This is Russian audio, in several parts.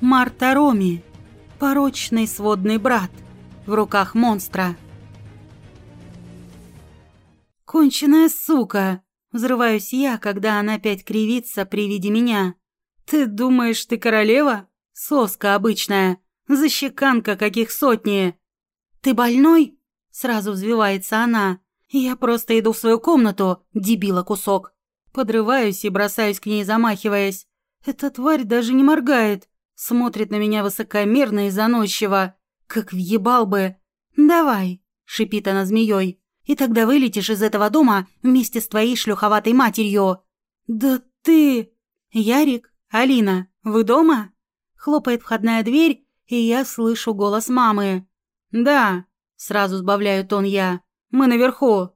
Марта Роми. Порочный сводный брат. В руках монстра. «Конченая сука!» Взрываюсь я, когда она опять кривится при виде меня. «Ты думаешь, ты королева? Соска обычная. Защеканка каких сотни!» «Ты больной?» Сразу взвивается она. «Я просто иду в свою комнату, дебила кусок!» Подрываюсь и бросаюсь к ней, замахиваясь. Эта тварь даже не моргает. Смотрит на меня высокомерно и заносчиво. Как въебал бы. «Давай», — шипит она змеей. «И тогда вылетишь из этого дома вместе с твоей шлюховатой матерью». «Да ты...» «Ярик, Алина, вы дома?» Хлопает входная дверь, и я слышу голос мамы. «Да», — сразу сбавляю тон я. «Мы наверху».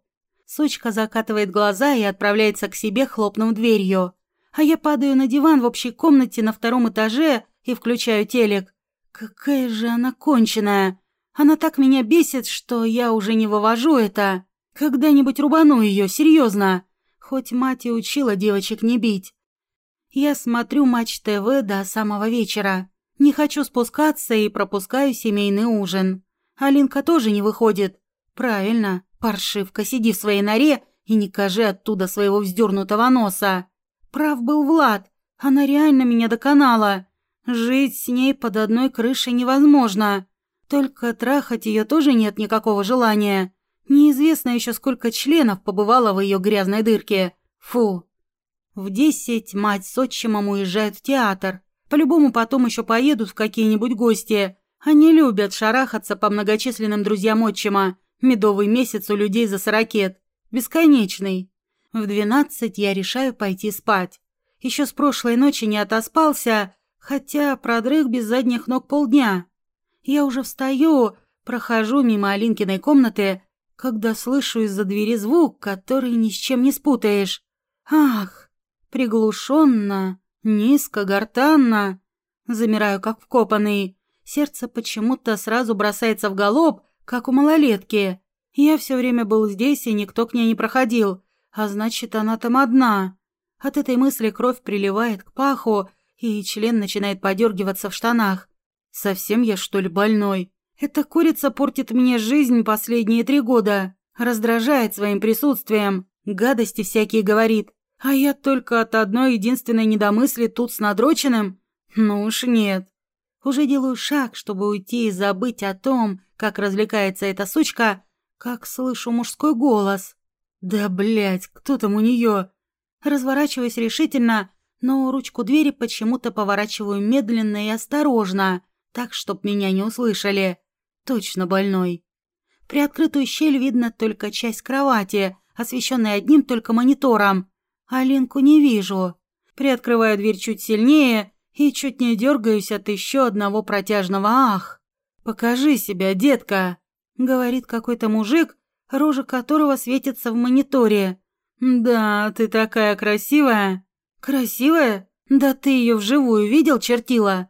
Сучка закатывает глаза и отправляется к себе, хлопнув дверью. А я падаю на диван в общей комнате на втором этаже и включаю телек. Какая же она конченая! Она так меня бесит, что я уже не вывожу это. Когда-нибудь рубану ее, серьезно. Хоть мать и учила девочек не бить. Я смотрю Матч ТВ до самого вечера. Не хочу спускаться и пропускаю семейный ужин. Алинка тоже не выходит. Правильно, паршивка, сиди в своей норе и не кажи оттуда своего вздернутого носа. Прав был Влад, она реально меня доконала. Жить с ней под одной крышей невозможно. Только трахать ее тоже нет никакого желания. Неизвестно еще, сколько членов побывало в ее грязной дырке. Фу. В десять мать с отчимом уезжают в театр. По-любому потом еще поедут в какие-нибудь гости. Они любят шарахаться по многочисленным друзьям отчима. Медовый месяц у людей за сорокет. Бесконечный. В двенадцать я решаю пойти спать. Еще с прошлой ночи не отоспался, хотя продрых без задних ног полдня. Я уже встаю, прохожу мимо Алинкиной комнаты, когда слышу из-за двери звук, который ни с чем не спутаешь. Ах, приглушенно, низко, гортанно. Замираю, как вкопанный. Сердце почему-то сразу бросается в галоп, как у малолетки. Я все время был здесь, и никто к ней не проходил, а значит, она там одна. От этой мысли кровь приливает к паху, и член начинает подергиваться в штанах. Совсем я, что ли, больной? Эта курица портит мне жизнь последние три года. Раздражает своим присутствием. Гадости всякие говорит. А я только от одной единственной недомысли тут с надроченным? Ну уж нет. Уже делаю шаг, чтобы уйти и забыть о том, как развлекается эта сучка, как слышу мужской голос. Да, блядь, кто там у нее? Разворачиваюсь решительно, но ручку двери почему-то поворачиваю медленно и осторожно, так, чтоб меня не услышали. Точно больной. Приоткрытую щель видно только часть кровати, освещенной одним только монитором. Алинку не вижу. Приоткрываю дверь чуть сильнее и чуть не дергаюсь от еще одного протяжного «ах». «Покажи себя, детка», — говорит какой-то мужик, рожа которого светится в мониторе. «Да, ты такая красивая». «Красивая? Да ты ее вживую видел, чертила?»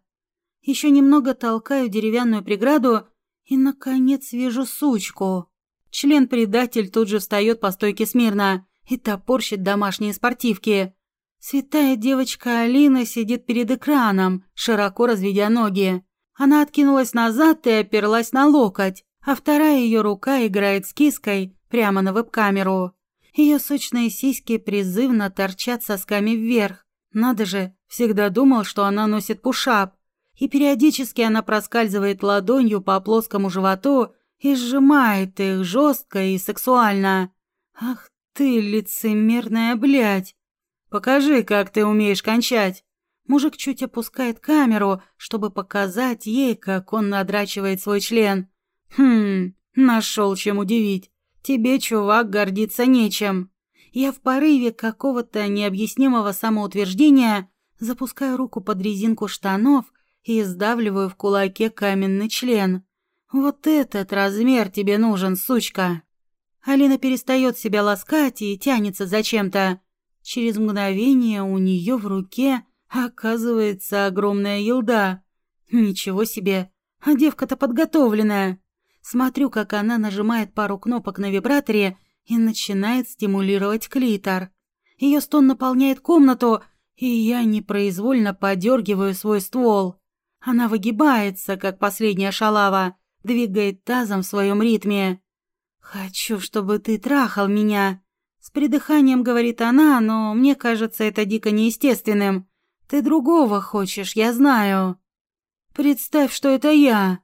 Еще немного толкаю деревянную преграду и, наконец, вижу сучку. Член-предатель тут же встает по стойке смирно и топорщит домашние спортивки. Святая девочка Алина сидит перед экраном, широко разведя ноги. Она откинулась назад и оперлась на локоть, а вторая ее рука играет с киской прямо на веб-камеру. Ее сочные сиськи призывно торчат сосками вверх. Надо же, всегда думал, что она носит пушап. И периодически она проскальзывает ладонью по плоскому животу и сжимает их жестко и сексуально. Ах ты, лицемерная блядь! Покажи, как ты умеешь кончать. Мужик чуть опускает камеру, чтобы показать ей, как он надрачивает свой член. Хм, нашел чем удивить. Тебе, чувак, гордиться нечем. Я в порыве какого-то необъяснимого самоутверждения запускаю руку под резинку штанов и сдавливаю в кулаке каменный член. Вот этот размер тебе нужен, сучка. Алина перестает себя ласкать и тянется зачем-то. Через мгновение у нее в руке оказывается огромная елда. Ничего себе, а девка-то подготовленная. Смотрю, как она нажимает пару кнопок на вибраторе и начинает стимулировать клитор. Ее стон наполняет комнату, и я непроизвольно подергиваю свой ствол. Она выгибается, как последняя шалава, двигает тазом в своем ритме. «Хочу, чтобы ты трахал меня», — с придыханием говорит она, но мне кажется это дико неестественным. «Ты другого хочешь, я знаю». «Представь, что это я».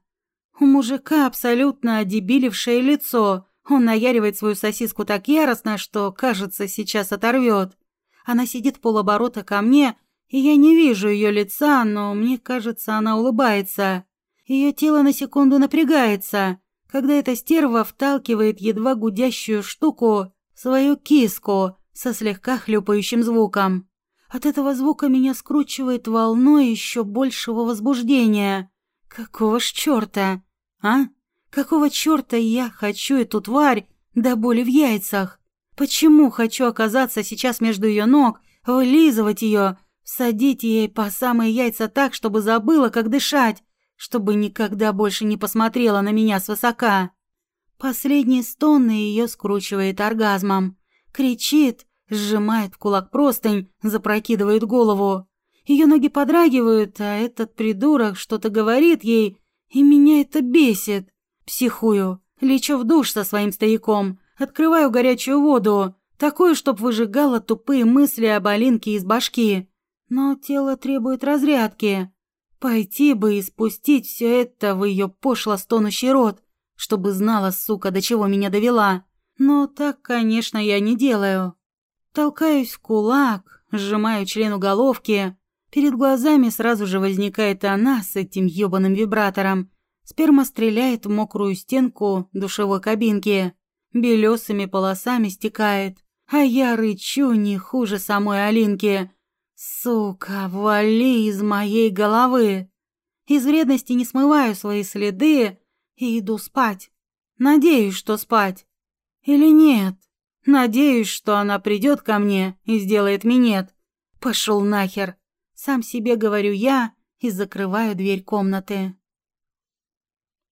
У мужика абсолютно одебилившее лицо. Он наяривает свою сосиску так яростно, что, кажется, сейчас оторвет. Она сидит полоборота ко мне, и я не вижу ее лица, но мне кажется, она улыбается. Ее тело на секунду напрягается, когда эта стерва вталкивает едва гудящую штуку в свою киску со слегка хлюпающим звуком. От этого звука меня скручивает волной еще большего возбуждения. Какого ж черта? А? Какого черта я хочу эту тварь до боли в яйцах? Почему хочу оказаться сейчас между ее ног, вылизывать ее, Садить ей по самые яйца так, чтобы забыла, как дышать, чтобы никогда больше не посмотрела на меня свысока. Последние стоны ее скручивает оргазмом. Кричит, сжимает в кулак простынь, запрокидывает голову. Ее ноги подрагивают, а этот придурок что-то говорит ей, и меня это бесит. Психую, лечу в душ со своим стояком, открываю горячую воду, такую, чтоб выжигала тупые мысли об Алинке из башки. Но тело требует разрядки. Пойти бы и спустить все это в ее пошло стонущий рот, чтобы знала, сука, до чего меня довела. Но так, конечно, я не делаю. Толкаюсь в кулак, сжимаю член уголовки. Перед глазами сразу же возникает она с этим ёбаным вибратором. Сперма стреляет в мокрую стенку душевой кабинки. Белесыми полосами стекает. А я рычу не хуже самой Алинки. Сука, вали из моей головы. Из вредности не смываю свои следы и иду спать. Надеюсь, что спать. Или нет? Надеюсь, что она придет ко мне и сделает минет. Пошел нахер. Сам себе говорю я и закрываю дверь комнаты.